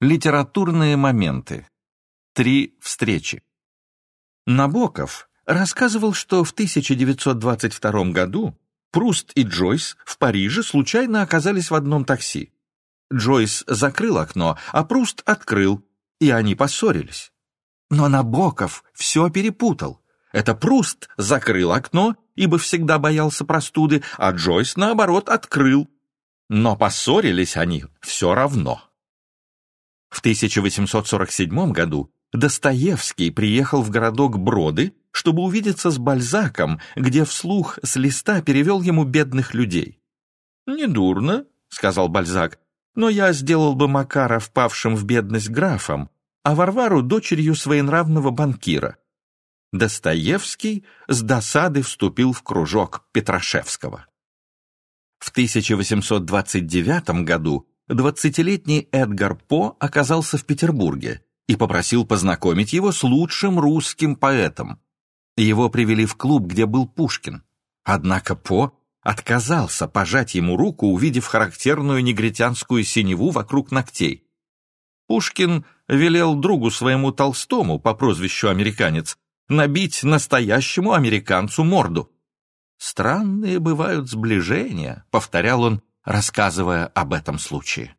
Литературные моменты. Три встречи. Набоков рассказывал, что в 1922 году Пруст и Джойс в Париже случайно оказались в одном такси. Джойс закрыл окно, а Пруст открыл, и они поссорились. Но Набоков все перепутал. Это Пруст закрыл окно, ибо всегда боялся простуды, а Джойс, наоборот, открыл. Но поссорились они все равно. В 1847 году Достоевский приехал в городок Броды, чтобы увидеться с Бальзаком, где вслух с листа перевел ему бедных людей. «Недурно», — сказал Бальзак, «но я сделал бы Макара впавшим в бедность графом, а Варвару — дочерью своенравного банкира». Достоевский с досады вступил в кружок Петрашевского. В 1829 году двадцатилетний Эдгар По оказался в Петербурге и попросил познакомить его с лучшим русским поэтом. Его привели в клуб, где был Пушкин. Однако По отказался пожать ему руку, увидев характерную негритянскую синеву вокруг ногтей. Пушкин велел другу своему Толстому по прозвищу «Американец» набить настоящему американцу морду. «Странные бывают сближения», — повторял он, рассказывая об этом случае.